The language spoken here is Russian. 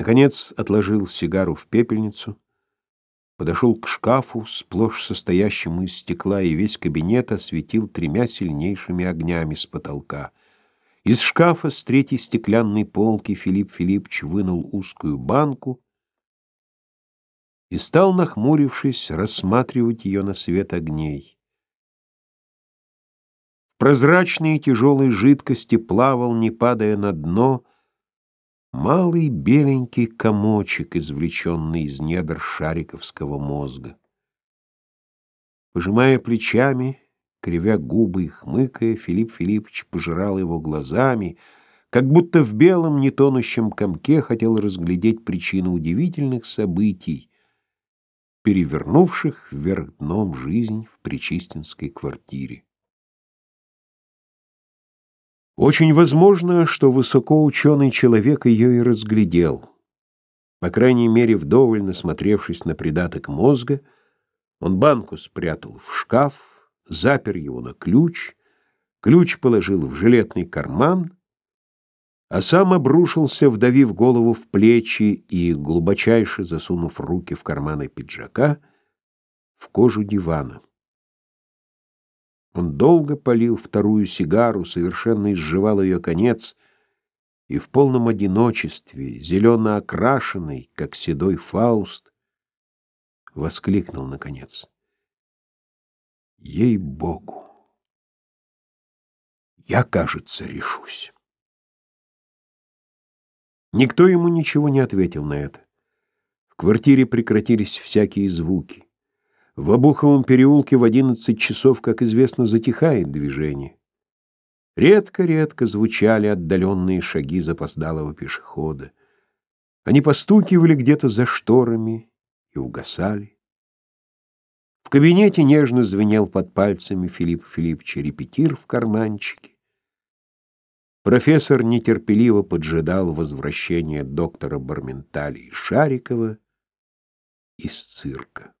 Наконец отложил сигару в пепельницу, подошел к шкафу, сплошь состоящему из стекла, и весь кабинет осветил тремя сильнейшими огнями с потолка. Из шкафа с третьей стеклянной полки Филипп Филиппович вынул узкую банку и стал, нахмурившись, рассматривать ее на свет огней. В прозрачной и тяжелой жидкости плавал, не падая на дно, малый беленький комочек, извлеченный из недр шариковского мозга. Пожимая плечами, кривя губы и хмыкая, Филипп Филиппович пожирал его глазами, как будто в белом нетонущем комке хотел разглядеть причину удивительных событий, перевернувших вверх дном жизнь в Причистинской квартире. Очень возможно, что высокоученый человек ее и разглядел. По крайней мере, вдоволь насмотревшись на придаток мозга, он банку спрятал в шкаф, запер его на ключ, ключ положил в жилетный карман, а сам обрушился, вдавив голову в плечи и глубочайше засунув руки в карманы пиджака, в кожу дивана. Он долго полил вторую сигару, совершенно изживал ее конец, и в полном одиночестве, зелено окрашенный, как седой Фауст, воскликнул наконец: "Ей-богу! Я, кажется, решусь". Никто ему ничего не ответил на это. В квартире прекратились всякие звуки. В Обуховом переулке в одиннадцать часов, как известно, затихает движение. Редко-редко звучали отдаленные шаги запоздалого пешехода. Они постукивали где-то за шторами и угасали. В кабинете нежно звенел под пальцами Филипп Филипповича репетир в карманчике. Профессор нетерпеливо поджидал возвращения доктора Барментали и Шарикова из цирка.